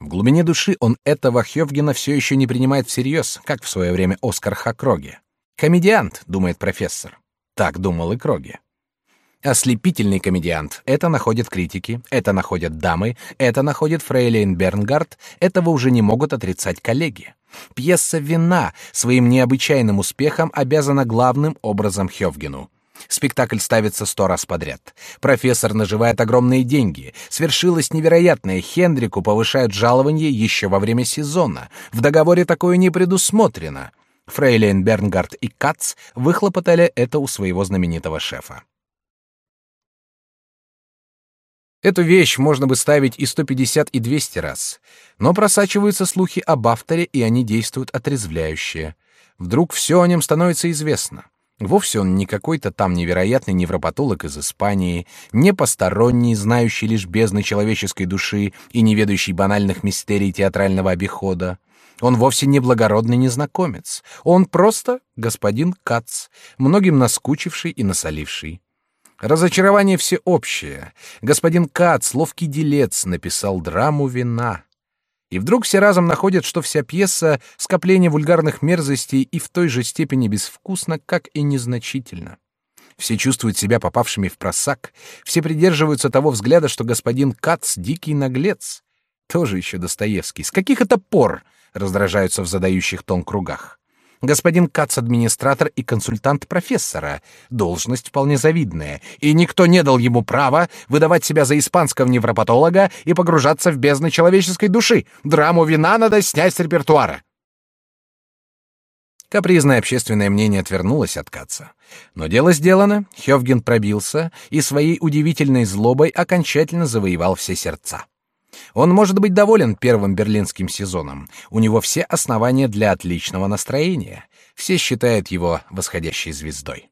В глубине души он этого Хёвгена все еще не принимает всерьез, как в свое время Оскар Хакроге. «Комедиант», — думает профессор. Так думал и Кроге. Ослепительный комедиант. Это находят критики, это находят дамы, это находит Фрейлейн Бернгард, этого уже не могут отрицать коллеги. Пьеса «Вина» своим необычайным успехом обязана главным образом Хёвгену. Спектакль ставится сто раз подряд. Профессор наживает огромные деньги. Свершилось невероятное. Хендрику повышают жалование еще во время сезона. В договоре такое не предусмотрено. Фрейлейн Бернгард и Кац выхлопотали это у своего знаменитого шефа. Эту вещь можно бы ставить и 150, и 200 раз, но просачиваются слухи об авторе, и они действуют отрезвляюще. Вдруг все о нем становится известно. Вовсе он не какой-то там невероятный невропатолог из Испании, не посторонний, знающий лишь бездны человеческой души и не ведающий банальных мистерий театрального обихода. Он вовсе не благородный незнакомец. Он просто господин Кац, многим наскучивший и насоливший. Разочарование всеобщее. Господин Кац, ловкий делец, написал драму «Вина». И вдруг все разом находят, что вся пьеса — скопление вульгарных мерзостей и в той же степени безвкусна, как и незначительно. Все чувствуют себя попавшими в просак, все придерживаются того взгляда, что господин Кац — дикий наглец. Тоже еще Достоевский. С каких это пор раздражаются в задающих тон кругах? Господин Кац — администратор и консультант профессора. Должность вполне завидная, и никто не дал ему права выдавать себя за испанского невропатолога и погружаться в бездны человеческой души. Драму вина надо снять с репертуара. Капризное общественное мнение отвернулось от Каца. Но дело сделано, Хёвген пробился и своей удивительной злобой окончательно завоевал все сердца. Он может быть доволен первым берлинским сезоном. У него все основания для отличного настроения. Все считают его восходящей звездой.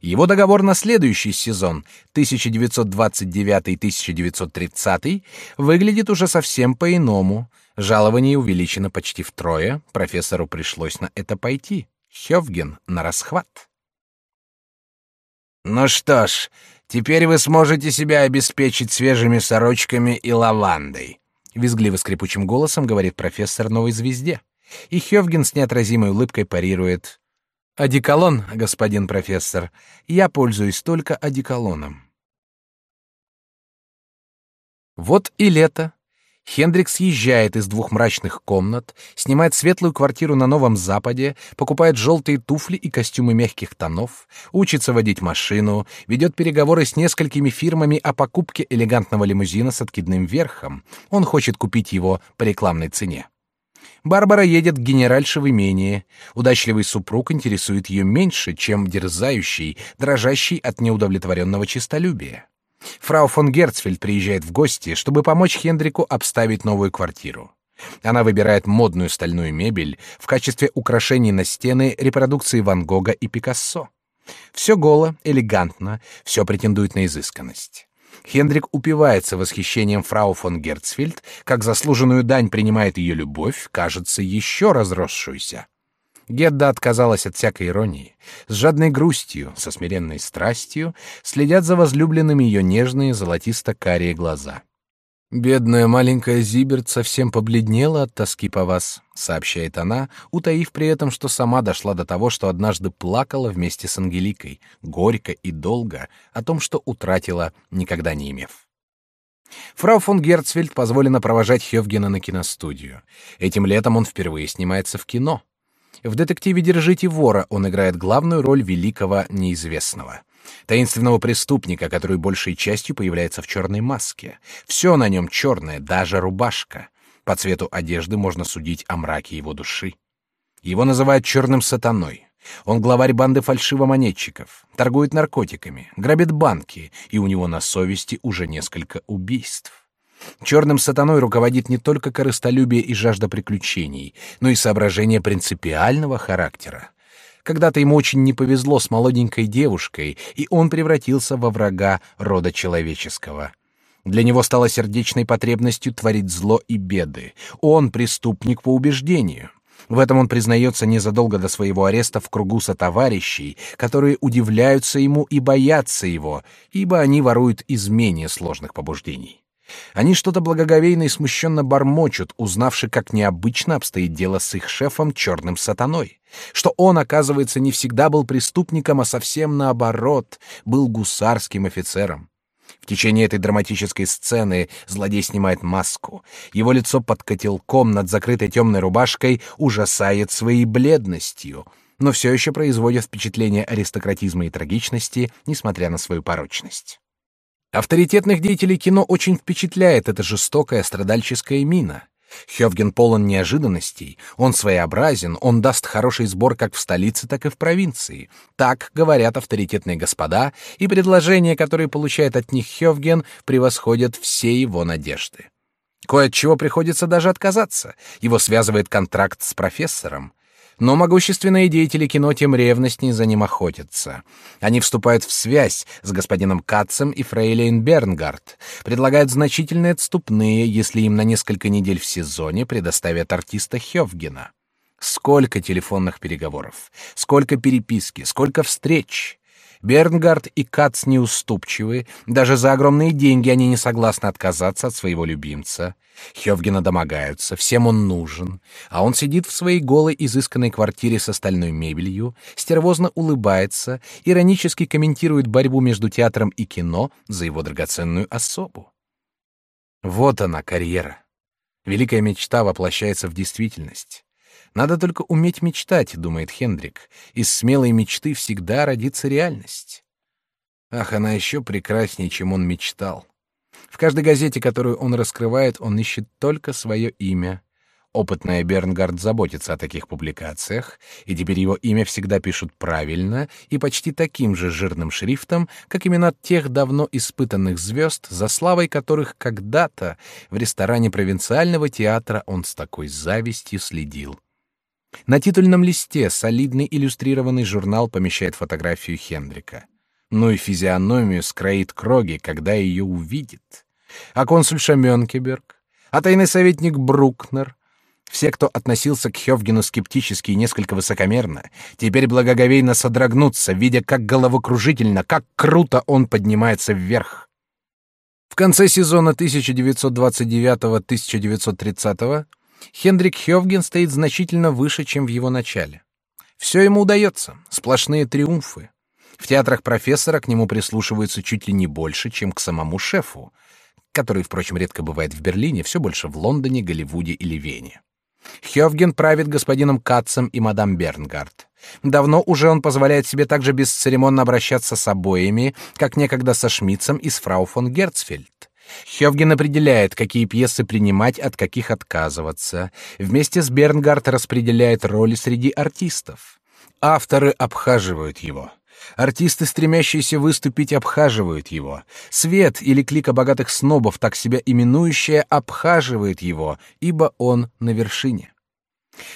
Его договор на следующий сезон, 1929-1930, выглядит уже совсем по-иному. Жалование увеличено почти втрое, профессору пришлось на это пойти. Хёвген на расхват. Ну что ж, Теперь вы сможете себя обеспечить свежими сорочками и лавандой, визгливо скрипучим голосом говорит профессор новой звезде. И Хёвген с неотразимой улыбкой парирует: "Одеколон, господин профессор. Я пользуюсь только одеколоном". Вот и лето, Хендрик съезжает из двух мрачных комнат, снимает светлую квартиру на Новом Западе, покупает желтые туфли и костюмы мягких тонов, учится водить машину, ведет переговоры с несколькими фирмами о покупке элегантного лимузина с откидным верхом. Он хочет купить его по рекламной цене. Барбара едет к генеральше в имение. Удачливый супруг интересует ее меньше, чем дерзающий, дрожащий от неудовлетворенного честолюбия. Фрау фон Герцфельд приезжает в гости, чтобы помочь Хендрику обставить новую квартиру. Она выбирает модную стальную мебель в качестве украшений на стены репродукции Ван Гога и Пикассо. Все голо, элегантно, все претендует на изысканность. Хендрик упивается восхищением фрау фон Герцфельд, как заслуженную дань принимает ее любовь, кажется, еще разросшуюся. Гедда отказалась от всякой иронии. С жадной грустью, со смиренной страстью следят за возлюбленными ее нежные золотисто-карие глаза. «Бедная маленькая Зиберт совсем побледнела от тоски по вас», — сообщает она, утаив при этом, что сама дошла до того, что однажды плакала вместе с Ангеликой, горько и долго, о том, что утратила, никогда не имев. Фрау фон Герцфельд позволено провожать Хёвгена на киностудию. Этим летом он впервые снимается в кино — в детективе «Держите вора» он играет главную роль великого неизвестного. Таинственного преступника, который большей частью появляется в черной маске. Все на нем черное, даже рубашка. По цвету одежды можно судить о мраке его души. Его называют черным сатаной. Он главарь банды фальшивомонетчиков, торгует наркотиками, грабит банки, и у него на совести уже несколько убийств. Черным сатаной руководит не только корыстолюбие и жажда приключений, но и соображение принципиального характера. Когда-то ему очень не повезло с молоденькой девушкой, и он превратился во врага рода человеческого. Для него стало сердечной потребностью творить зло и беды. Он преступник по убеждению. В этом он признается незадолго до своего ареста в кругу сотоварищей, которые удивляются ему и боятся его, ибо они воруют из менее сложных побуждений. Они что-то благоговейно и смущенно бормочут, узнавши, как необычно обстоит дело с их шефом черным сатаной, что он, оказывается, не всегда был преступником, а совсем наоборот, был гусарским офицером. В течение этой драматической сцены злодей снимает маску. Его лицо под котелком над закрытой темной рубашкой ужасает своей бледностью, но все еще производит впечатление аристократизма и трагичности, несмотря на свою порочность. Авторитетных деятелей кино очень впечатляет эта жестокая страдальческая мина. Хёвген полон неожиданностей, он своеобразен, он даст хороший сбор как в столице, так и в провинции. Так говорят авторитетные господа, и предложения, которые получает от них Хёвген, превосходят все его надежды. Кое от чего приходится даже отказаться. Его связывает контракт с профессором. Но могущественные деятели кино тем ревностнее за ним охотятся. Они вступают в связь с господином Катцем и фрейлейн Бернгард, предлагают значительные отступные, если им на несколько недель в сезоне предоставят артиста Хёвгена. Сколько телефонных переговоров, сколько переписки, сколько встреч. Бернгард и Кац неуступчивы, даже за огромные деньги они не согласны отказаться от своего любимца. Хёвгена домогаются, всем он нужен, а он сидит в своей голой изысканной квартире с остальной мебелью, стервозно улыбается, иронически комментирует борьбу между театром и кино за его драгоценную особу. Вот она, карьера. Великая мечта воплощается в действительность. Надо только уметь мечтать, думает Хендрик. Из смелой мечты всегда родится реальность. Ах, она еще прекраснее, чем он мечтал. В каждой газете, которую он раскрывает, он ищет только свое имя. Опытная Бернгард заботится о таких публикациях, и теперь его имя всегда пишут правильно и почти таким же жирным шрифтом, как имена тех давно испытанных звезд, за славой которых когда-то в ресторане провинциального театра он с такой завистью следил. На титульном листе солидный иллюстрированный журнал помещает фотографию Хендрика. Ну и физиономию скроит Кроги, когда ее увидит. А консульша Мёнкеберг, а тайный советник Брукнер, все, кто относился к Хёвгену скептически и несколько высокомерно, теперь благоговейно содрогнутся, видя, как головокружительно, как круто он поднимается вверх. В конце сезона 1929-1930 Хендрик Хёвген стоит значительно выше, чем в его начале. Все ему удается, сплошные триумфы. В театрах профессора к нему прислушиваются чуть ли не больше, чем к самому шефу, который, впрочем, редко бывает в Берлине, все больше в Лондоне, Голливуде или Вене. Хёвген правит господином Катцем и мадам Бернгард. Давно уже он позволяет себе также бесцеремонно обращаться с обоими, как некогда со Шмидцем и с фрау фон Герцфельд. Хёвген определяет, какие пьесы принимать, от каких отказываться. Вместе с Бернгард распределяет роли среди артистов. Авторы обхаживают его. Артисты, стремящиеся выступить, обхаживают его. Свет или клика богатых снобов, так себя именующая, обхаживает его, ибо он на вершине.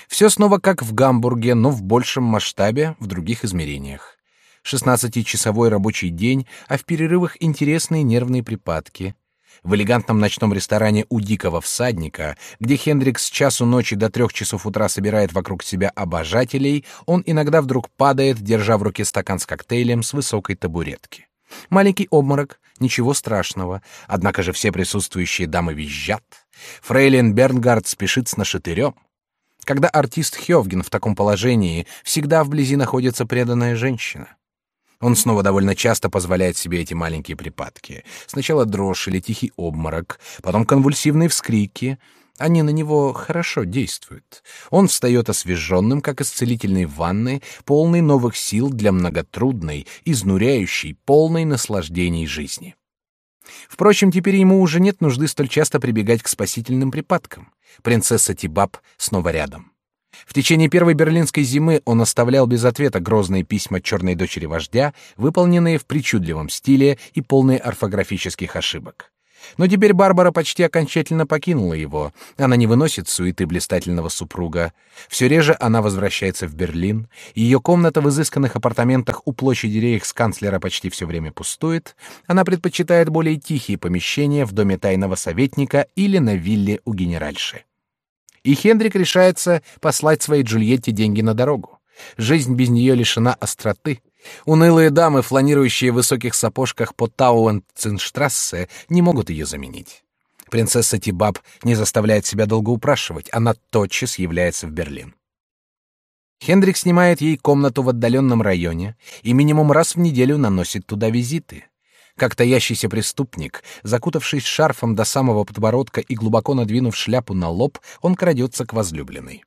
Все снова как в Гамбурге, но в большем масштабе, в других измерениях. Шестнадцатичасовой рабочий день, а в перерывах интересные нервные припадки в элегантном ночном ресторане у дикого всадника, где Хендрикс с часу ночи до трех часов утра собирает вокруг себя обожателей, он иногда вдруг падает, держа в руке стакан с коктейлем с высокой табуретки. Маленький обморок, ничего страшного, однако же все присутствующие дамы визжат. Фрейлин Бернгард спешит с нашатырем. Когда артист Хёвген в таком положении, всегда вблизи находится преданная женщина. Он снова довольно часто позволяет себе эти маленькие припадки. Сначала дрожь или тихий обморок, потом конвульсивные вскрики. Они на него хорошо действуют. Он встает освеженным, как из целительной ванны, полный новых сил для многотрудной, изнуряющей, полной наслаждений жизни. Впрочем, теперь ему уже нет нужды столь часто прибегать к спасительным припадкам. Принцесса Тибаб снова рядом. В течение первой берлинской зимы он оставлял без ответа грозные письма черной дочери вождя, выполненные в причудливом стиле и полные орфографических ошибок. Но теперь Барбара почти окончательно покинула его. Она не выносит суеты блистательного супруга. Все реже она возвращается в Берлин. Ее комната в изысканных апартаментах у площади рейхсканцлера почти все время пустует. Она предпочитает более тихие помещения в доме тайного советника или на вилле у генеральши. И Хендрик решается послать своей Джульетте деньги на дорогу. Жизнь без нее лишена остроты. Унылые дамы, фланирующие в высоких сапожках по Тауэнцинштрассе, не могут ее заменить. Принцесса Тибаб не заставляет себя долго упрашивать, она тотчас является в Берлин. Хендрик снимает ей комнату в отдаленном районе и минимум раз в неделю наносит туда визиты. Как таящийся преступник, закутавшись шарфом до самого подбородка и глубоко надвинув шляпу на лоб, он крадется к возлюбленной.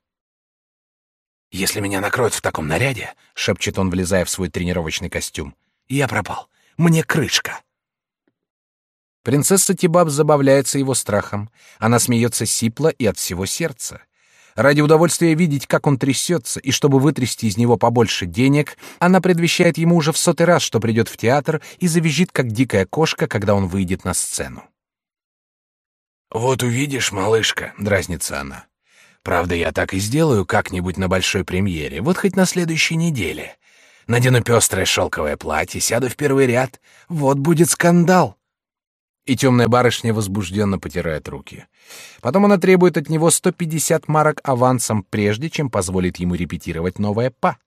«Если меня накроют в таком наряде», — шепчет он, влезая в свой тренировочный костюм, — «я пропал. Мне крышка». Принцесса Тибаб забавляется его страхом. Она смеется сипло и от всего сердца. Ради удовольствия видеть, как он трясется, и чтобы вытрясти из него побольше денег, она предвещает ему уже в сотый раз, что придет в театр и завизжит, как дикая кошка, когда он выйдет на сцену. «Вот увидишь, малышка», — дразнится она. «Правда, я так и сделаю как-нибудь на большой премьере, вот хоть на следующей неделе. Надену пестрое шелковое платье, сяду в первый ряд. Вот будет скандал». И темная барышня возбужденно потирает руки. Потом она требует от него 150 марок авансом, прежде чем позволит ему репетировать новое па.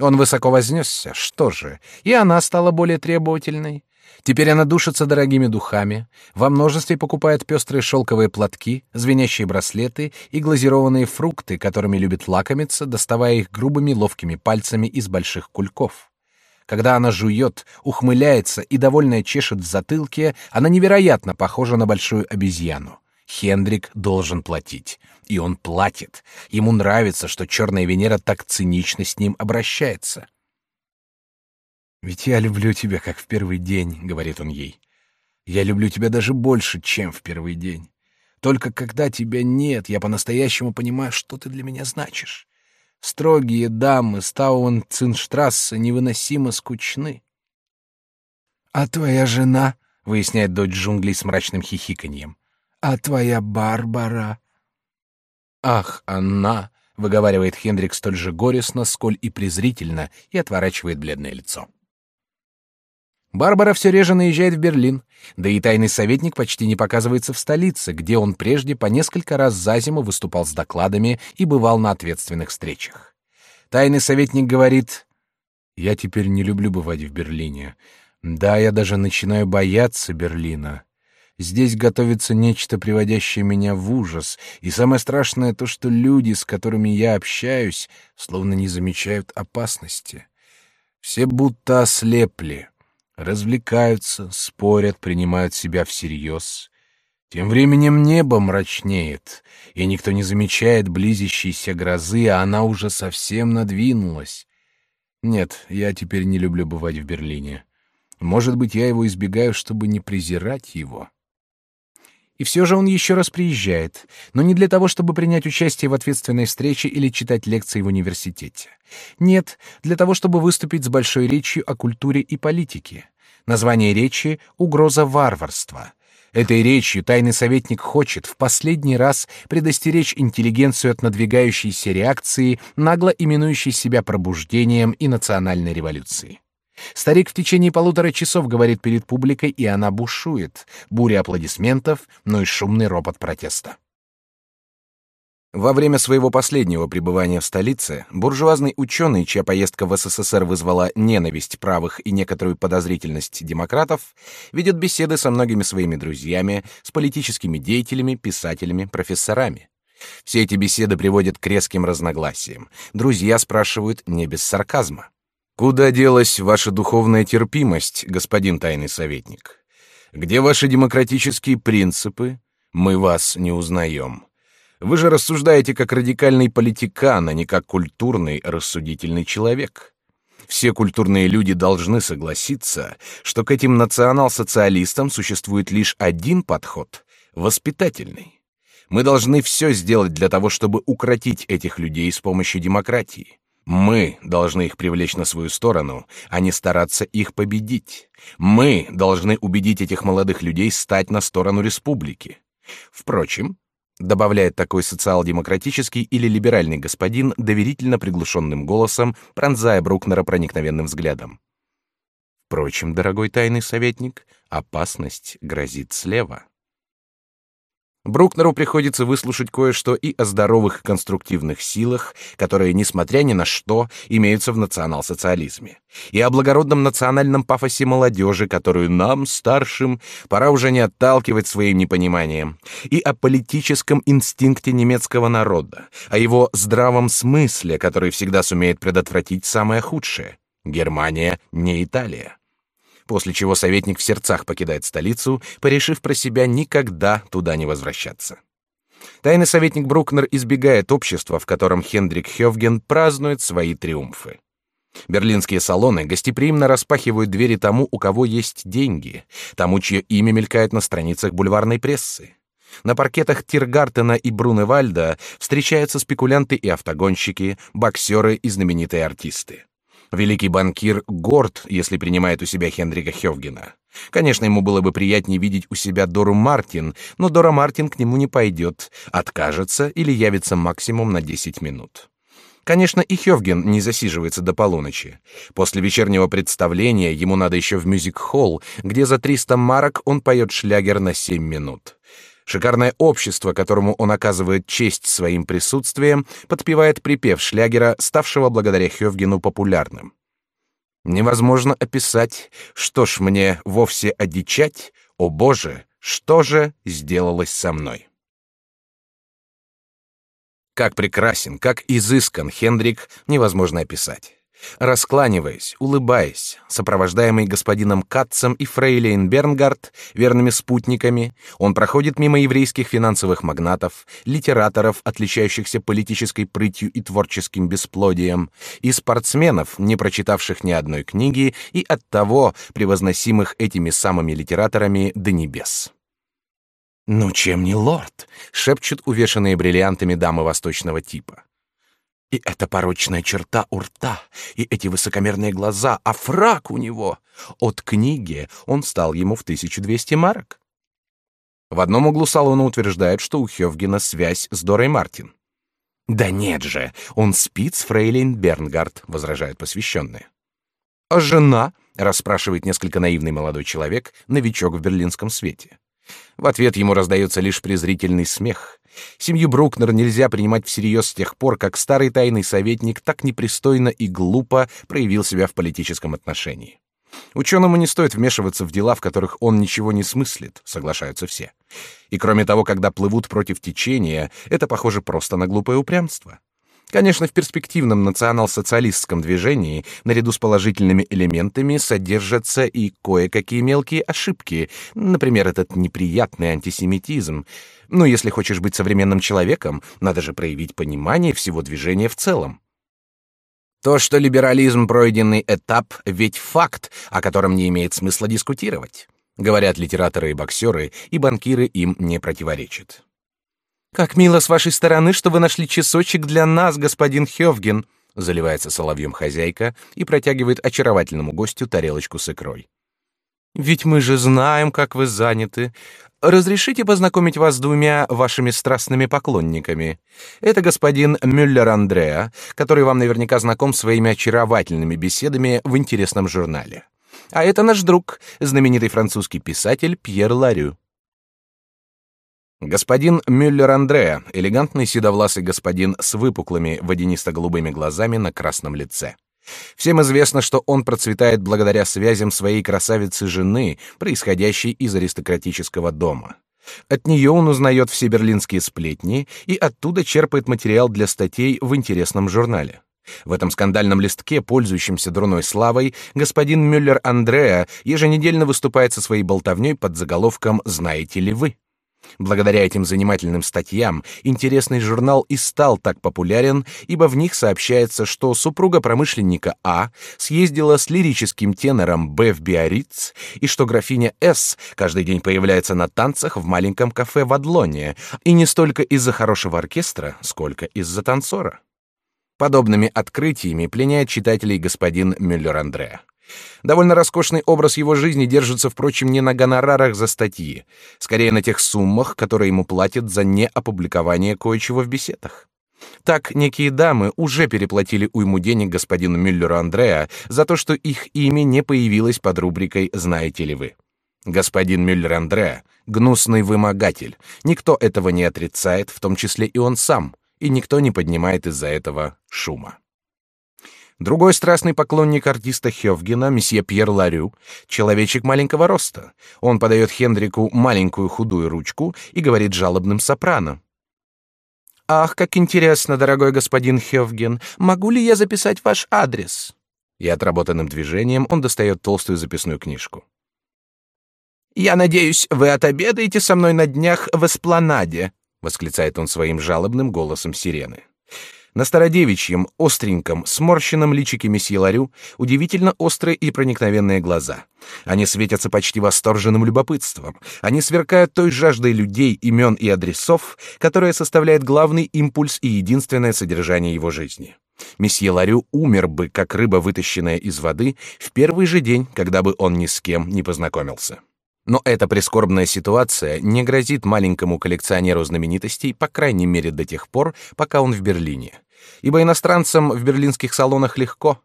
Он высоко вознесся, что же, и она стала более требовательной. Теперь она душится дорогими духами, во множестве покупает пестрые шелковые платки, звенящие браслеты и глазированные фрукты, которыми любит лакомиться, доставая их грубыми ловкими пальцами из больших кульков. Когда она жует, ухмыляется и довольно чешет в затылке, она невероятно похожа на большую обезьяну. Хендрик должен платить. И он платит. Ему нравится, что черная Венера так цинично с ним обращается. «Ведь я люблю тебя, как в первый день», — говорит он ей. «Я люблю тебя даже больше, чем в первый день. Только когда тебя нет, я по-настоящему понимаю, что ты для меня значишь. Строгие дамы Стауэн-Цинштрассе невыносимо скучны. «А твоя жена?» — выясняет дочь джунглей с мрачным хихиканьем. «А твоя Барбара?» «Ах, она!» — выговаривает Хендрик столь же горестно, сколь и презрительно, и отворачивает бледное лицо. Барбара все реже наезжает в Берлин, да и тайный советник почти не показывается в столице, где он прежде по несколько раз за зиму выступал с докладами и бывал на ответственных встречах. Тайный советник говорит: "Я теперь не люблю бывать в Берлине. Да, я даже начинаю бояться Берлина. Здесь готовится нечто, приводящее меня в ужас, и самое страшное то, что люди, с которыми я общаюсь, словно не замечают опасности. Все будто ослепли." Развлекаются, спорят, принимают себя всерьез. Тем временем небо мрачнеет, и никто не замечает близящейся грозы, а она уже совсем надвинулась. Нет, я теперь не люблю бывать в Берлине. Может быть, я его избегаю, чтобы не презирать его. И все же он еще раз приезжает, но не для того, чтобы принять участие в ответственной встрече или читать лекции в университете. Нет, для того, чтобы выступить с большой речью о культуре и политике. Название речи — «Угроза варварства». Этой речью тайный советник хочет в последний раз предостеречь интеллигенцию от надвигающейся реакции, нагло именующей себя пробуждением и национальной революцией. Старик в течение полутора часов говорит перед публикой, и она бушует. Буря аплодисментов, но и шумный ропот протеста. Во время своего последнего пребывания в столице буржуазный ученый, чья поездка в СССР вызвала ненависть правых и некоторую подозрительность демократов, ведет беседы со многими своими друзьями, с политическими деятелями, писателями, профессорами. Все эти беседы приводят к резким разногласиям. Друзья спрашивают не без сарказма. Куда делась ваша духовная терпимость, господин тайный советник? Где ваши демократические принципы? Мы вас не узнаем. Вы же рассуждаете как радикальный политикан, а не как культурный, рассудительный человек. Все культурные люди должны согласиться, что к этим национал-социалистам существует лишь один подход — воспитательный. Мы должны все сделать для того, чтобы укротить этих людей с помощью демократии. Мы должны их привлечь на свою сторону, а не стараться их победить. Мы должны убедить этих молодых людей стать на сторону республики. Впрочем, добавляет такой социал-демократический или либеральный господин доверительно приглушенным голосом, пронзая Брукнера проникновенным взглядом. Впрочем, дорогой тайный советник, опасность грозит слева. Брукнеру приходится выслушать кое-что и о здоровых конструктивных силах, которые, несмотря ни на что, имеются в национал-социализме, и о благородном национальном пафосе молодежи, которую нам, старшим, пора уже не отталкивать своим непониманием, и о политическом инстинкте немецкого народа, о его здравом смысле, который всегда сумеет предотвратить самое худшее. Германия не Италия после чего советник в сердцах покидает столицу, порешив про себя никогда туда не возвращаться. Тайный советник Брукнер избегает общества, в котором Хендрик Хёвген празднует свои триумфы. Берлинские салоны гостеприимно распахивают двери тому, у кого есть деньги, тому, чье имя мелькает на страницах бульварной прессы. На паркетах Тиргартена и Бруневальда встречаются спекулянты и автогонщики, боксеры и знаменитые артисты. Великий банкир горд, если принимает у себя Хендрика Хёвгена. Конечно, ему было бы приятнее видеть у себя Дору Мартин, но Дора Мартин к нему не пойдет, откажется или явится максимум на 10 минут. Конечно, и Хёвген не засиживается до полуночи. После вечернего представления ему надо еще в мюзик-холл, где за 300 марок он поет шлягер на 7 минут. Шикарное общество, которому он оказывает честь своим присутствием, подпевает припев шлягера, ставшего благодаря Хёвгену популярным. Невозможно описать, что ж мне вовсе одичать, о Боже, что же сделалось со мной. Как прекрасен, как изыскан Хендрик, невозможно описать. Раскланиваясь, улыбаясь, сопровождаемый господином Катцем и фрейлейн Бернгард, верными спутниками, он проходит мимо еврейских финансовых магнатов, литераторов, отличающихся политической прытью и творческим бесплодием, и спортсменов, не прочитавших ни одной книги и оттого превозносимых этими самыми литераторами до небес. «Ну чем не лорд?» — шепчут увешанные бриллиантами дамы восточного типа. И эта порочная черта у рта, и эти высокомерные глаза, а фрак у него. От книги он стал ему в 1200 марок. В одном углу салона утверждают, что у Хёвгена связь с Дорой Мартин. «Да нет же, он спит с фрейлин Бернгард», — возражают посвященные. «А жена?» — расспрашивает несколько наивный молодой человек, новичок в берлинском свете. В ответ ему раздается лишь презрительный смех. Семью Брукнер нельзя принимать всерьез с тех пор, как старый тайный советник так непристойно и глупо проявил себя в политическом отношении. Ученому не стоит вмешиваться в дела, в которых он ничего не смыслит, соглашаются все. И кроме того, когда плывут против течения, это похоже просто на глупое упрямство. Конечно, в перспективном национал-социалистском движении наряду с положительными элементами содержатся и кое-какие мелкие ошибки, например, этот неприятный антисемитизм. Но если хочешь быть современным человеком, надо же проявить понимание всего движения в целом. То, что либерализм пройденный этап, ведь факт, о котором не имеет смысла дискутировать. Говорят литераторы и боксеры, и банкиры им не противоречат. Как мило с вашей стороны, что вы нашли часочек для нас, господин Хёвген, заливается соловьем хозяйка и протягивает очаровательному гостю тарелочку с икрой. Ведь мы же знаем, как вы заняты. Разрешите познакомить вас с двумя вашими страстными поклонниками. Это господин Мюллер Андреа, который вам наверняка знаком своими очаровательными беседами в интересном журнале. А это наш друг, знаменитый французский писатель Пьер Ларю. Господин Мюллер Андреа, элегантный седовласый господин с выпуклыми водянисто-голубыми глазами на красном лице. Всем известно, что он процветает благодаря связям своей красавицы-жены, происходящей из аристократического дома. От нее он узнает все берлинские сплетни и оттуда черпает материал для статей в интересном журнале. В этом скандальном листке, пользующемся дурной славой, господин Мюллер Андреа еженедельно выступает со своей болтовней под заголовком «Знаете ли вы?». Благодаря этим занимательным статьям интересный журнал и стал так популярен, ибо в них сообщается, что супруга промышленника А съездила с лирическим тенором Б в Биарриц, и что графиня С каждый день появляется на танцах в маленьком кафе в Адлоне, и не столько из-за хорошего оркестра, сколько из-за танцора. Подобными открытиями пленяет читателей господин Мюллер-Андре. Довольно роскошный образ его жизни держится, впрочем, не на гонорарах за статьи, скорее на тех суммах, которые ему платят за неопубликование кое-чего в беседах. Так некие дамы уже переплатили уйму денег господину Мюллеру Андреа за то, что их имя не появилось под рубрикой «Знаете ли вы?». Господин Мюллер-Андре — гнусный вымогатель. Никто этого не отрицает, в том числе и он сам, и никто не поднимает из-за этого шума. Другой страстный поклонник артиста Хёвгена, месье Пьер Ларю, человечек маленького роста. Он подает Хендрику маленькую худую ручку и говорит жалобным сопрано. «Ах, как интересно, дорогой господин Хёвген, могу ли я записать ваш адрес?» И отработанным движением он достает толстую записную книжку. «Я надеюсь, вы отобедаете со мной на днях в Эспланаде», — восклицает он своим жалобным голосом сирены. На стародевичьем, остреньком, сморщенном личике месье Ларю удивительно острые и проникновенные глаза. Они светятся почти восторженным любопытством. Они сверкают той жаждой людей, имен и адресов, которая составляет главный импульс и единственное содержание его жизни. Месье Ларю умер бы, как рыба, вытащенная из воды, в первый же день, когда бы он ни с кем не познакомился. Но эта прискорбная ситуация не грозит маленькому коллекционеру знаменитостей, по крайней мере до тех пор, пока он в Берлине. Ибо иностранцам в берлинских салонах легко.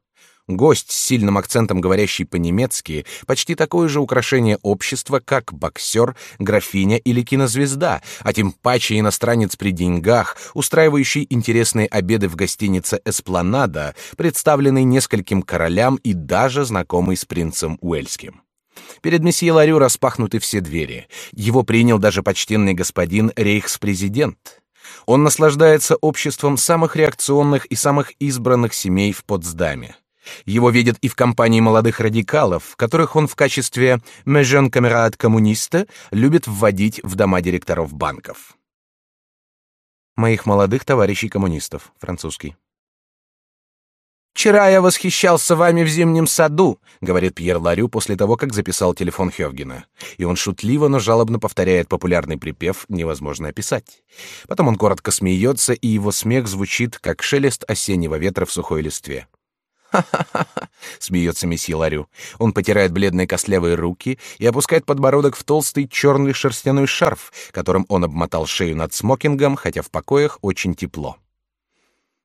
Гость с сильным акцентом, говорящий по-немецки, почти такое же украшение общества, как боксер, графиня или кинозвезда, а тем паче иностранец при деньгах, устраивающий интересные обеды в гостинице «Эспланада», представленный нескольким королям и даже знакомый с принцем Уэльским. Перед месье Ларю распахнуты все двери. Его принял даже почтенный господин рейхспрезидент. Он наслаждается обществом самых реакционных и самых избранных семей в Потсдаме. Его видят и в компании молодых радикалов, которых он в качестве «межен камерат коммуниста» любит вводить в дома директоров банков. Моих молодых товарищей коммунистов, французский. «Вчера я восхищался вами в зимнем саду», — говорит Пьер Ларю после того, как записал телефон Хёвгена. И он шутливо, но жалобно повторяет популярный припев «Невозможно описать». Потом он коротко смеется, и его смех звучит, как шелест осеннего ветра в сухой листве. «Ха-ха-ха!» — смеется месье Ларю. Он потирает бледные костлявые руки и опускает подбородок в толстый черный шерстяной шарф, которым он обмотал шею над смокингом, хотя в покоях очень тепло.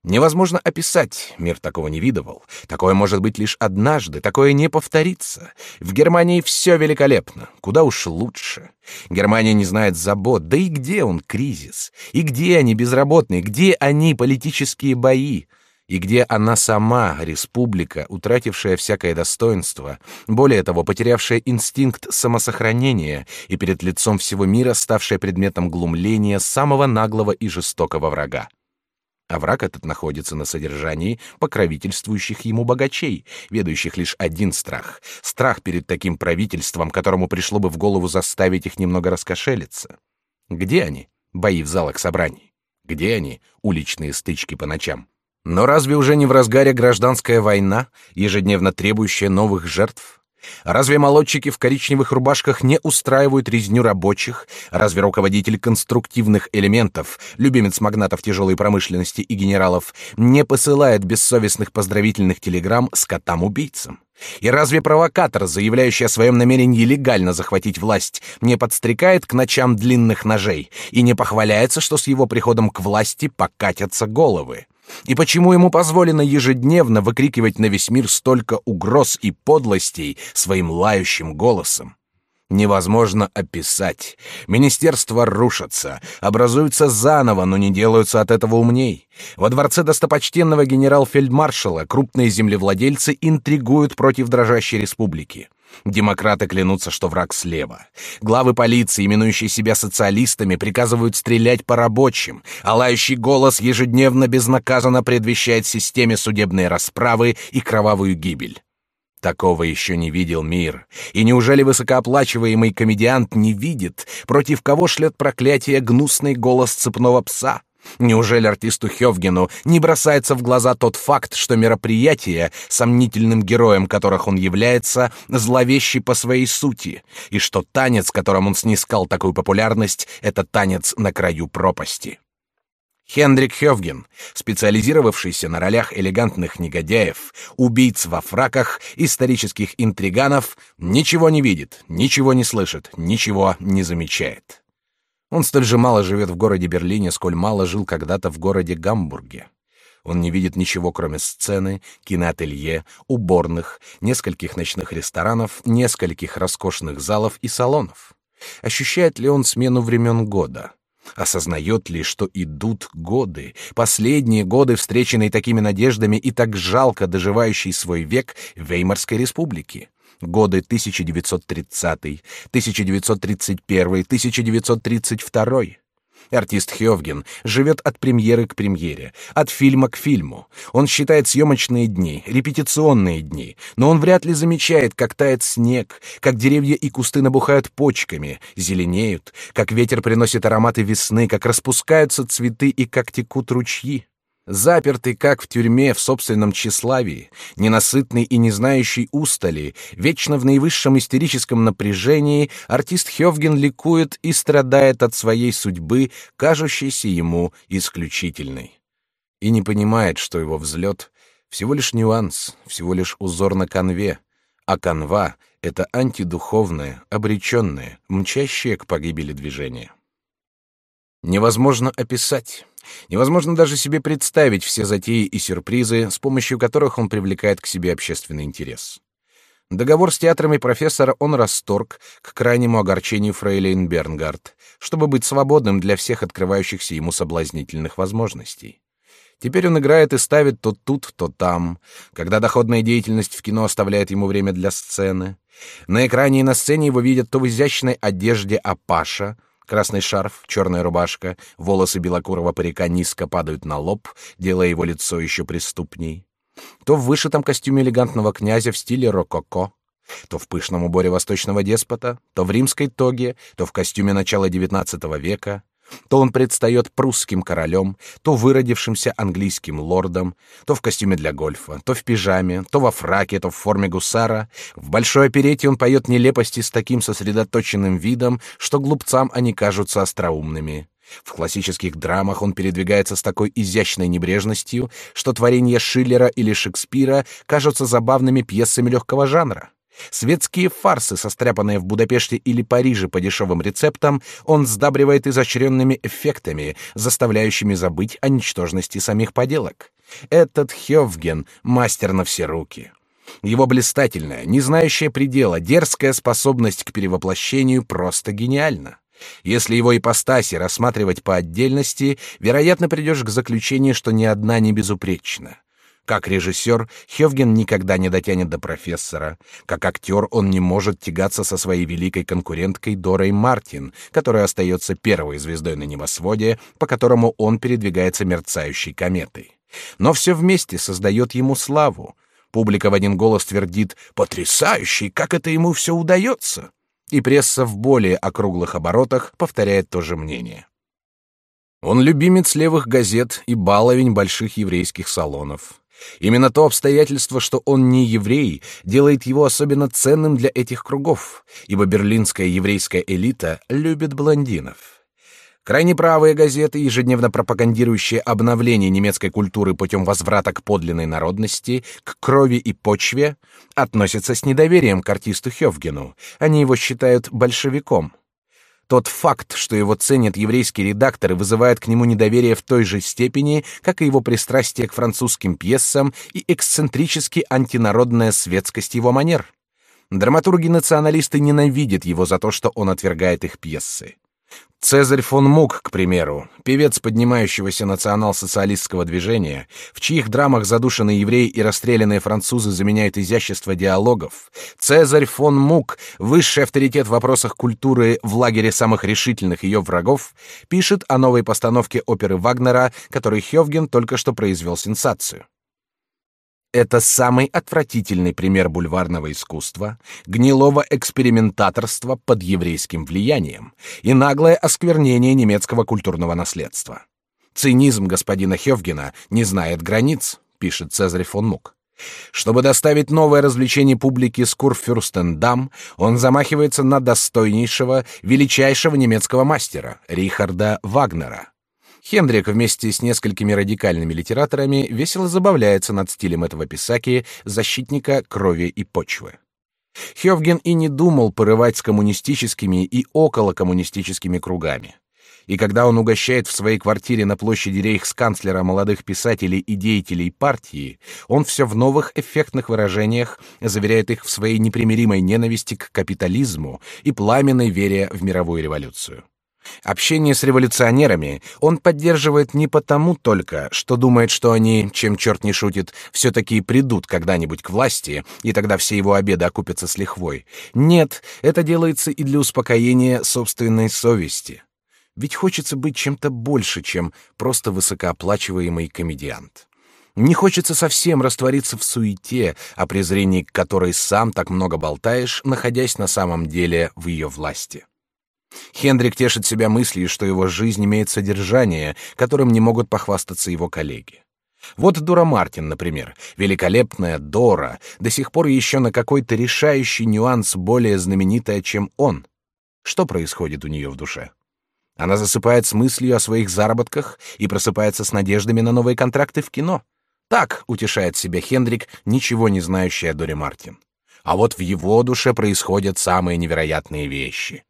Невозможно описать, мир такого не видывал. Такое может быть лишь однажды, такое не повторится. В Германии все великолепно, куда уж лучше. Германия не знает забот, да и где он кризис? И где они безработные, где они политические бои? И где она сама, республика, утратившая всякое достоинство, более того, потерявшая инстинкт самосохранения и перед лицом всего мира ставшая предметом глумления самого наглого и жестокого врага? А враг этот находится на содержании покровительствующих ему богачей, ведающих лишь один страх — страх перед таким правительством, которому пришло бы в голову заставить их немного раскошелиться. Где они, бои в залах собраний? Где они, уличные стычки по ночам? Но разве уже не в разгаре гражданская война, ежедневно требующая новых жертв? Разве молодчики в коричневых рубашках не устраивают резню рабочих? Разве руководитель конструктивных элементов, любимец магнатов тяжелой промышленности и генералов, не посылает бессовестных поздравительных телеграмм скотам-убийцам? И разве провокатор, заявляющий о своем намерении легально захватить власть, не подстрекает к ночам длинных ножей и не похваляется, что с его приходом к власти покатятся головы? И почему ему позволено ежедневно выкрикивать на весь мир столько угроз и подлостей своим лающим голосом? Невозможно описать. Министерства рушатся, образуются заново, но не делаются от этого умней. Во дворце достопочтенного генерал-фельдмаршала крупные землевладельцы интригуют против дрожащей республики. Демократы клянутся, что враг слева. Главы полиции, именующие себя социалистами, приказывают стрелять по рабочим, а голос ежедневно безнаказанно предвещает системе судебные расправы и кровавую гибель. Такого еще не видел мир. И неужели высокооплачиваемый комедиант не видит, против кого шлет проклятие гнусный голос цепного пса? Неужели артисту Хёвгену не бросается в глаза тот факт, что мероприятие, сомнительным героем которых он является, зловещий по своей сути, и что танец, которым он снискал такую популярность, это танец на краю пропасти? Хендрик Хёвген, специализировавшийся на ролях элегантных негодяев, убийц во фраках, исторических интриганов, ничего не видит, ничего не слышит, ничего не замечает. Он столь же мало живет в городе Берлине, сколь мало жил когда-то в городе Гамбурге. Он не видит ничего, кроме сцены, киноателье, уборных, нескольких ночных ресторанов, нескольких роскошных залов и салонов. Ощущает ли он смену времен года? Осознает ли, что идут годы, последние годы, встреченные такими надеждами и так жалко доживающий свой век Веймарской республики? Годы 1930, 1931, 1932. Артист Хёвген живет от премьеры к премьере, от фильма к фильму. Он считает съемочные дни, репетиционные дни, но он вряд ли замечает, как тает снег, как деревья и кусты набухают почками, зеленеют, как ветер приносит ароматы весны, как распускаются цветы и как текут ручьи. Запертый, как в тюрьме, в собственном тщеславии, ненасытный и не знающий устали, вечно в наивысшем истерическом напряжении, артист Хёвген ликует и страдает от своей судьбы, кажущейся ему исключительной. И не понимает, что его взлет — всего лишь нюанс, всего лишь узор на конве, а канва — это антидуховное, обреченное, мчащее к погибели движение. Невозможно описать, невозможно даже себе представить все затеи и сюрпризы, с помощью которых он привлекает к себе общественный интерес. Договор с театрами профессора он расторг к крайнему огорчению фрейлейн Бернгард, чтобы быть свободным для всех открывающихся ему соблазнительных возможностей. Теперь он играет и ставит то тут, то там, когда доходная деятельность в кино оставляет ему время для сцены. На экране и на сцене его видят то в изящной одежде Апаша, Красный шарф, черная рубашка, волосы белокурого парика низко падают на лоб, делая его лицо еще преступней. То в вышитом костюме элегантного князя в стиле рококо, то в пышном уборе восточного деспота, то в римской тоге, то в костюме начала XIX века, то он предстает прусским королем, то выродившимся английским лордом, то в костюме для гольфа, то в пижаме, то во фраке, то в форме гусара. В большой оперете он поет нелепости с таким сосредоточенным видом, что глупцам они кажутся остроумными. В классических драмах он передвигается с такой изящной небрежностью, что творения Шиллера или Шекспира кажутся забавными пьесами легкого жанра. Светские фарсы, состряпанные в Будапеште или Париже по дешевым рецептам, он сдабривает изощренными эффектами, заставляющими забыть о ничтожности самих поделок. Этот Хёвген — мастер на все руки. Его блистательная, не знающая предела, дерзкая способность к перевоплощению просто гениальна. Если его ипостаси рассматривать по отдельности, вероятно, придешь к заключению, что ни одна не безупречна. Как режиссер Хёвген никогда не дотянет до профессора. Как актер он не может тягаться со своей великой конкуренткой Дорой Мартин, которая остается первой звездой на небосводе, по которому он передвигается мерцающей кометой. Но все вместе создает ему славу. Публика в один голос твердит «Потрясающий! Как это ему все удается!» И пресса в более округлых оборотах повторяет то же мнение. Он любимец левых газет и баловень больших еврейских салонов. Именно то обстоятельство, что он не еврей, делает его особенно ценным для этих кругов, ибо берлинская еврейская элита любит блондинов. Крайне правые газеты, ежедневно пропагандирующие обновление немецкой культуры путем возврата к подлинной народности, к крови и почве, относятся с недоверием к артисту Хёвгену. Они его считают большевиком. Тот факт, что его ценят еврейские редакторы, вызывает к нему недоверие в той же степени, как и его пристрастие к французским пьесам и эксцентрически антинародная светскость его манер. Драматурги-националисты ненавидят его за то, что он отвергает их пьесы. Цезарь фон Мук, к примеру, певец поднимающегося национал-социалистского движения, в чьих драмах задушенные евреи и расстрелянные французы заменяют изящество диалогов, Цезарь фон Мук, высший авторитет в вопросах культуры в лагере самых решительных ее врагов, пишет о новой постановке оперы Вагнера, которой Хёвген только что произвел сенсацию. Это самый отвратительный пример бульварного искусства, гнилого экспериментаторства под еврейским влиянием и наглое осквернение немецкого культурного наследства. Цинизм господина Хёвгена не знает границ, пишет Цезарь фон Мук. Чтобы доставить новое развлечение публике с Курфюрстендам, он замахивается на достойнейшего, величайшего немецкого мастера Рихарда Вагнера. Хендрик вместе с несколькими радикальными литераторами весело забавляется над стилем этого писаки, защитника крови и почвы. Хёвген и не думал порывать с коммунистическими и околокоммунистическими кругами. И когда он угощает в своей квартире на площади рейхсканцлера молодых писателей и деятелей партии, он все в новых эффектных выражениях заверяет их в своей непримиримой ненависти к капитализму и пламенной вере в мировую революцию. Общение с революционерами он поддерживает не потому только, что думает, что они, чем черт не шутит, все-таки придут когда-нибудь к власти, и тогда все его обеды окупятся с лихвой. Нет, это делается и для успокоения собственной совести. Ведь хочется быть чем-то больше, чем просто высокооплачиваемый комедиант. Не хочется совсем раствориться в суете, о презрении к которой сам так много болтаешь, находясь на самом деле в ее власти. Хендрик тешит себя мыслью, что его жизнь имеет содержание, которым не могут похвастаться его коллеги. Вот Дора Мартин, например, великолепная Дора, до сих пор еще на какой-то решающий нюанс более знаменитая, чем он. Что происходит у нее в душе? Она засыпает с мыслью о своих заработках и просыпается с надеждами на новые контракты в кино. Так утешает себя Хендрик, ничего не знающий о Доре Мартин. А вот в его душе происходят самые невероятные вещи.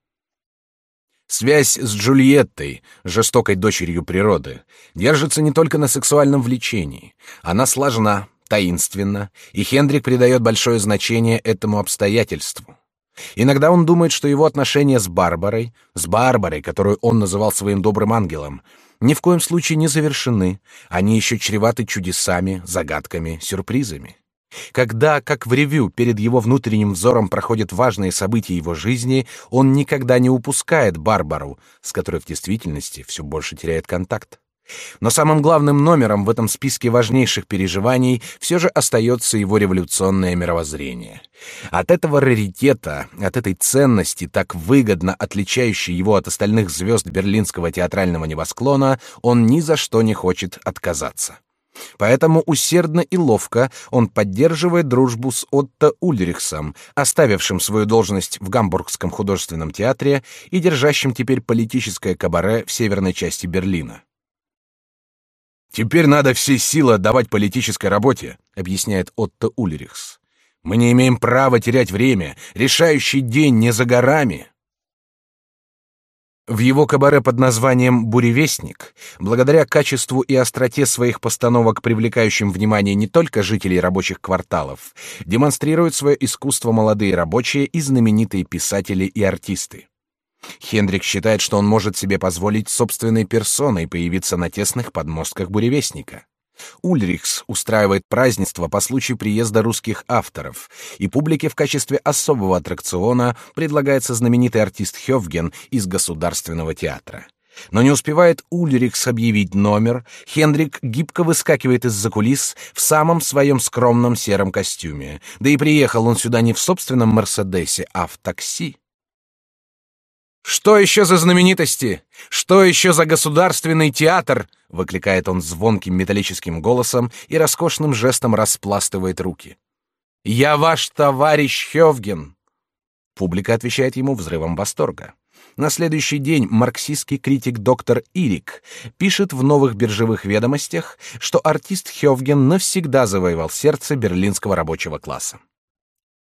Связь с Джульеттой, жестокой дочерью природы, держится не только на сексуальном влечении. Она сложна, таинственна, и Хендрик придает большое значение этому обстоятельству. Иногда он думает, что его отношения с Барбарой, с Барбарой, которую он называл своим добрым ангелом, ни в коем случае не завершены, они еще чреваты чудесами, загадками, сюрпризами. Когда, как в ревю, перед его внутренним взором проходят важные события его жизни, он никогда не упускает Барбару, с которой в действительности все больше теряет контакт. Но самым главным номером в этом списке важнейших переживаний все же остается его революционное мировоззрение. От этого раритета, от этой ценности, так выгодно отличающей его от остальных звезд берлинского театрального небосклона, он ни за что не хочет отказаться. Поэтому усердно и ловко он поддерживает дружбу с Отто Ульрихсом, оставившим свою должность в Гамбургском художественном театре и держащим теперь политическое кабаре в северной части Берлина. «Теперь надо все силы отдавать политической работе», — объясняет Отто Ульрихс. «Мы не имеем права терять время. Решающий день не за горами». В его кабаре под названием «Буревестник», благодаря качеству и остроте своих постановок, привлекающим внимание не только жителей рабочих кварталов, демонстрируют свое искусство молодые рабочие и знаменитые писатели и артисты. Хендрик считает, что он может себе позволить собственной персоной появиться на тесных подмостках «Буревестника». Ульрихс устраивает празднество по случаю приезда русских авторов, и публике в качестве особого аттракциона предлагается знаменитый артист Хёвген из Государственного театра. Но не успевает Ульрихс объявить номер, Хендрик гибко выскакивает из-за кулис в самом своем скромном сером костюме. Да и приехал он сюда не в собственном Мерседесе, а в такси. «Что еще за знаменитости? Что еще за государственный театр?» — выкликает он звонким металлическим голосом и роскошным жестом распластывает руки. «Я ваш товарищ Хёвген!» Публика отвечает ему взрывом восторга. На следующий день марксистский критик доктор Ирик пишет в новых биржевых ведомостях, что артист Хёвген навсегда завоевал сердце берлинского рабочего класса.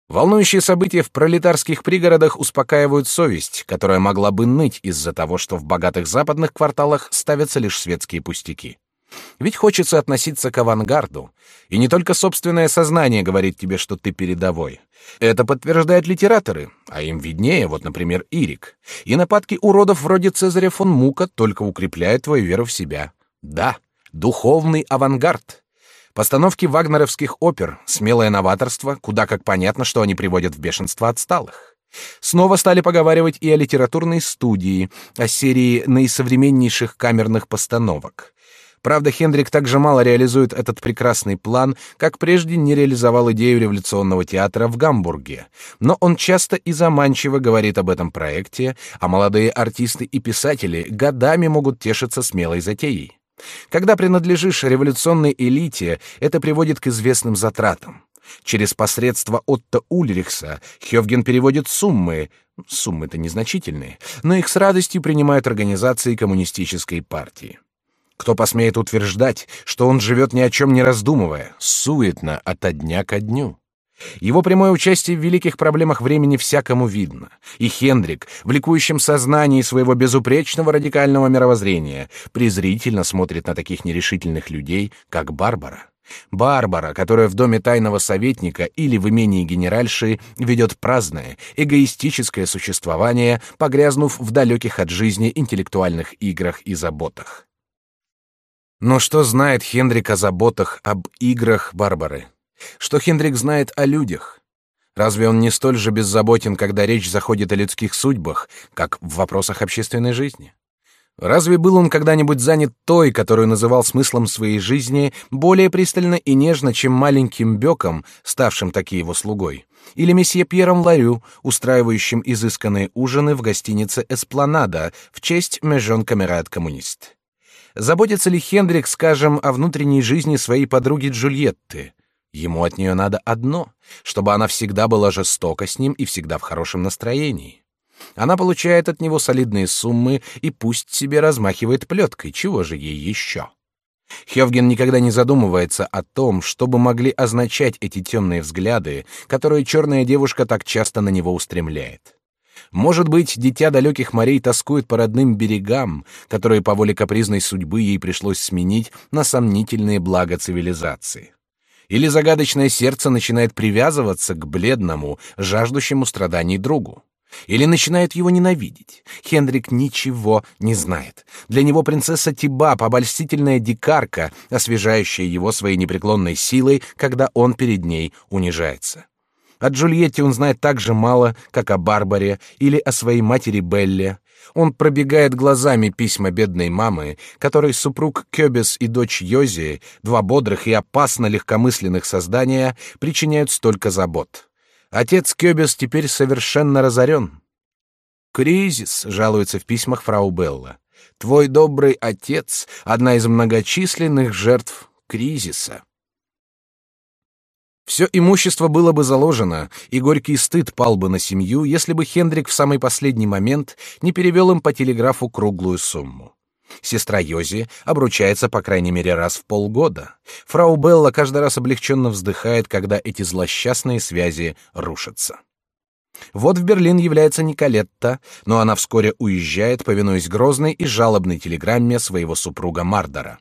Волнующие события в пролетарских пригородах успокаивают совесть, которая могла бы ныть из-за того, что в богатых западных кварталах ставятся лишь светские пустяки. Ведь хочется относиться к авангарду, и не только собственное сознание говорит тебе, что ты передовой. Это подтверждают литераторы, а им виднее, вот, например, Ирик. И нападки уродов вроде Цезаря фон Мука только укрепляют твою веру в себя. Да, духовный авангард — Постановки вагнеровских опер, смелое новаторство, куда как понятно, что они приводят в бешенство отсталых. Снова стали поговаривать и о литературной студии, о серии наисовременнейших камерных постановок. Правда, Хендрик так же мало реализует этот прекрасный план, как прежде не реализовал идею революционного театра в Гамбурге. Но он часто и заманчиво говорит об этом проекте, а молодые артисты и писатели годами могут тешиться смелой затеей. Когда принадлежишь революционной элите, это приводит к известным затратам. Через посредство Отто Ульрихса Хёвген переводит суммы, суммы-то незначительные, но их с радостью принимают организации коммунистической партии. Кто посмеет утверждать, что он живет ни о чем не раздумывая, суетно ото дня ко дню? Его прямое участие в великих проблемах времени всякому видно, и Хендрик, в ликующем сознании своего безупречного радикального мировоззрения, презрительно смотрит на таких нерешительных людей, как Барбара. Барбара, которая в доме тайного советника или в имении генеральши ведет праздное, эгоистическое существование, погрязнув в далеких от жизни интеллектуальных играх и заботах. Но что знает Хендрик о заботах, об играх Барбары? Что Хендрик знает о людях? Разве он не столь же беззаботен, когда речь заходит о людских судьбах, как в вопросах общественной жизни? Разве был он когда-нибудь занят той, которую называл смыслом своей жизни, более пристально и нежно, чем маленьким Беком, ставшим таки его слугой, или месье Пьером Ларю, устраивающим изысканные ужины в гостинице «Эспланада» в честь «Межон Камерат Коммунист»? Заботится ли Хендрик, скажем, о внутренней жизни своей подруги Джульетты? Ему от нее надо одно, чтобы она всегда была жестока с ним и всегда в хорошем настроении. Она получает от него солидные суммы и пусть себе размахивает плеткой, чего же ей еще? Хевген никогда не задумывается о том, что бы могли означать эти темные взгляды, которые черная девушка так часто на него устремляет. Может быть, дитя далеких морей тоскует по родным берегам, которые по воле капризной судьбы ей пришлось сменить на сомнительные блага цивилизации. Или загадочное сердце начинает привязываться к бледному, жаждущему страданий другу. Или начинает его ненавидеть. Хендрик ничего не знает. Для него принцесса Тибаб — обольстительная дикарка, освежающая его своей непреклонной силой, когда он перед ней унижается. О Джульетте он знает так же мало, как о Барбаре или о своей матери Белле. Он пробегает глазами письма бедной мамы, которой супруг Кёбес и дочь Йози, два бодрых и опасно легкомысленных создания, причиняют столько забот. Отец Кёбес теперь совершенно разорен. «Кризис», — жалуется в письмах фрау Белла. «Твой добрый отец — одна из многочисленных жертв кризиса». Все имущество было бы заложено, и горький стыд пал бы на семью, если бы Хендрик в самый последний момент не перевел им по телеграфу круглую сумму. Сестра Йози обручается по крайней мере раз в полгода. Фрау Белла каждый раз облегченно вздыхает, когда эти злосчастные связи рушатся. Вот в Берлин является Николетта, но она вскоре уезжает, повинуясь грозной и жалобной телеграмме своего супруга Мардера.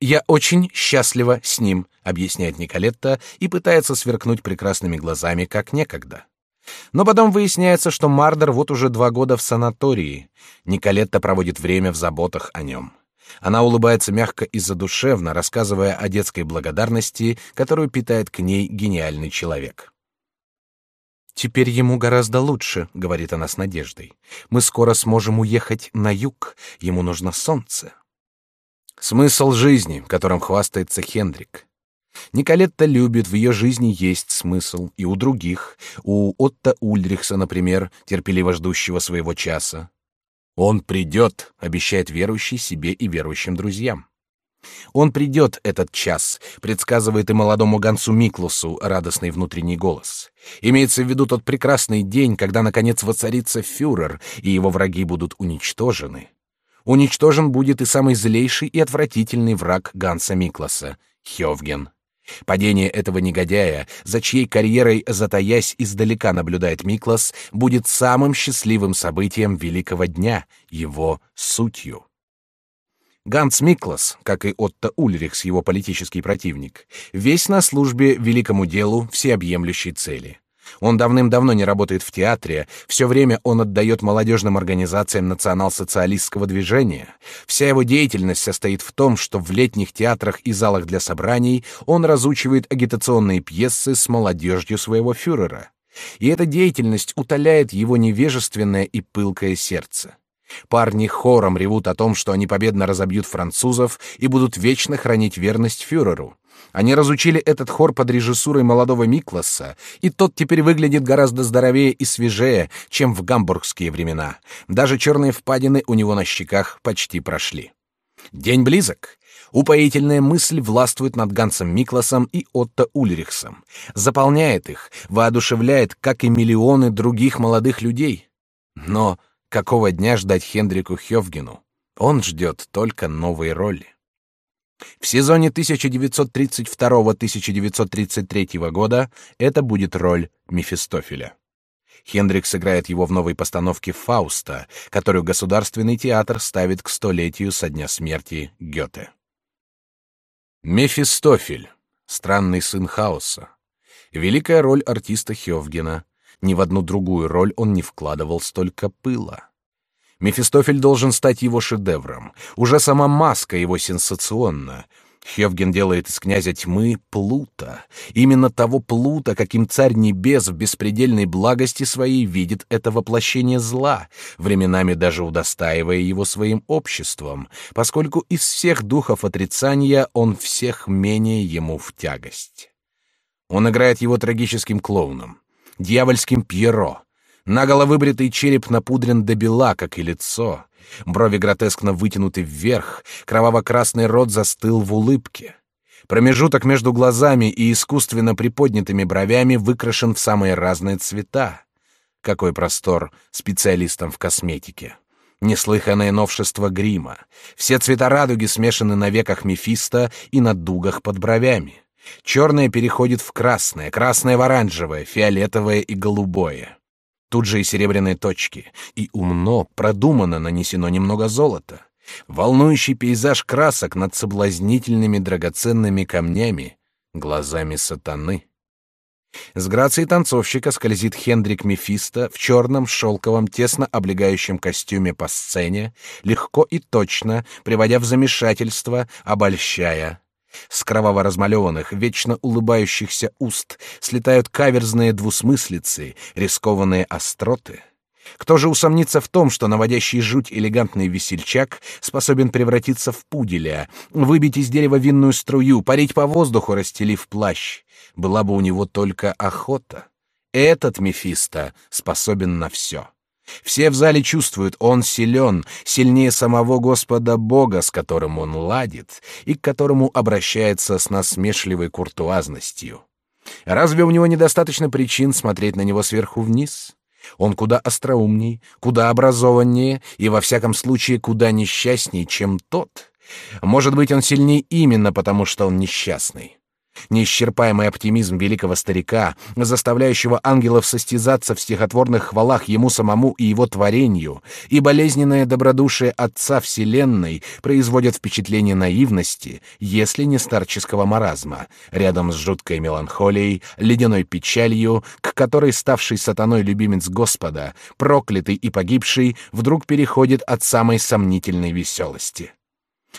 «Я очень счастлива с ним», — объясняет Николетта и пытается сверкнуть прекрасными глазами, как некогда. Но потом выясняется, что Мардер вот уже два года в санатории. Николетта проводит время в заботах о нем. Она улыбается мягко и задушевно, рассказывая о детской благодарности, которую питает к ней гениальный человек. «Теперь ему гораздо лучше», — говорит она с надеждой. «Мы скоро сможем уехать на юг. Ему нужно солнце». Смысл жизни, которым хвастается Хендрик. Николетта любит, в ее жизни есть смысл, и у других, у Отто Ульрихса, например, терпеливо ждущего своего часа. Он придет, обещает верующий себе и верующим друзьям. Он придет этот час, предсказывает и молодому Гансу Миклусу радостный внутренний голос. Имеется в виду тот прекрасный день, когда наконец воцарится фюрер, и его враги будут уничтожены. Уничтожен будет и самый злейший и отвратительный враг Ганса Микласа — Хёвген. Падение этого негодяя, за чьей карьерой, затаясь издалека наблюдает Миклас, будет самым счастливым событием великого дня, его сутью. Ганс Миклас, как и Отто Ульрихс, его политический противник, весь на службе великому делу всеобъемлющей цели. Он давным-давно не работает в театре, все время он отдает молодежным организациям национал-социалистского движения. Вся его деятельность состоит в том, что в летних театрах и залах для собраний он разучивает агитационные пьесы с молодежью своего фюрера. И эта деятельность утоляет его невежественное и пылкое сердце. Парни хором ревут о том, что они победно разобьют французов и будут вечно хранить верность фюреру. Они разучили этот хор под режиссурой молодого Микласа, и тот теперь выглядит гораздо здоровее и свежее, чем в гамбургские времена. Даже черные впадины у него на щеках почти прошли. День близок. Упоительная мысль властвует над Гансом Микласом и Отто Ульрихсом, заполняет их, воодушевляет, как и миллионы других молодых людей. Но какого дня ждать Хендрику Хёвгену? Он ждет только новой роли. В сезоне 1932-1933 года это будет роль Мефистофеля. Хендрикс играет его в новой постановке «Фауста», которую Государственный театр ставит к столетию со дня смерти Гёте. Мефистофель, странный сын хаоса. Великая роль артиста Хёвгена. Ни в одну другую роль он не вкладывал столько пыла. Мефистофель должен стать его шедевром. Уже сама маска его сенсационна. Хевген делает из князя тьмы Плута. Именно того Плута, каким царь небес в беспредельной благости своей видит это воплощение зла, временами даже удостаивая его своим обществом, поскольку из всех духов отрицания он всех менее ему в тягость. Он играет его трагическим клоуном, дьявольским Пьеро, Наголо выбритый череп напудрен до бела, как и лицо. Брови гротескно вытянуты вверх, кроваво-красный рот застыл в улыбке. Промежуток между глазами и искусственно приподнятыми бровями выкрашен в самые разные цвета. Какой простор специалистам в косметике. Неслыханное новшество грима. Все цвета радуги смешаны на веках Мефисто и на дугах под бровями. Черное переходит в красное, красное в оранжевое, фиолетовое и голубое. Тут же и серебряные точки, и умно, продуманно нанесено немного золота. Волнующий пейзаж красок над соблазнительными драгоценными камнями, глазами сатаны. С грацией танцовщика скользит Хендрик Мефисто в черном шелковом тесно облегающем костюме по сцене, легко и точно, приводя в замешательство, обольщая, с кроваво размалеванных, вечно улыбающихся уст слетают каверзные двусмыслицы, рискованные остроты. Кто же усомнится в том, что наводящий жуть элегантный весельчак способен превратиться в пуделя, выбить из дерева винную струю, парить по воздуху, расстелив плащ? Была бы у него только охота. Этот Мефисто способен на все. Все в зале чувствуют, он силен, сильнее самого Господа Бога, с которым он ладит и к которому обращается с насмешливой куртуазностью. Разве у него недостаточно причин смотреть на него сверху вниз? Он куда остроумней, куда образованнее и, во всяком случае, куда несчастней, чем тот. Может быть, он сильнее именно потому, что он несчастный. Неисчерпаемый оптимизм великого старика, заставляющего ангелов состязаться в стихотворных хвалах ему самому и его творению, и болезненное добродушие Отца Вселенной производят впечатление наивности, если не старческого маразма, рядом с жуткой меланхолией, ледяной печалью, к которой ставший сатаной любимец Господа, проклятый и погибший, вдруг переходит от самой сомнительной веселости.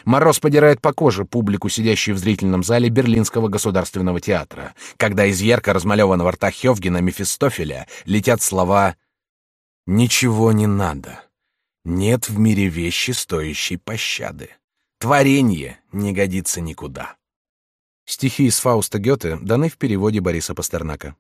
Мороз подирает по коже публику, сидящую в зрительном зале Берлинского государственного театра, когда из ярко размалеванного рта Хёвгена Мефистофеля летят слова «Ничего не надо. Нет в мире вещи, стоящей пощады. Творение не годится никуда». Стихи из Фауста Гёте даны в переводе Бориса Пастернака.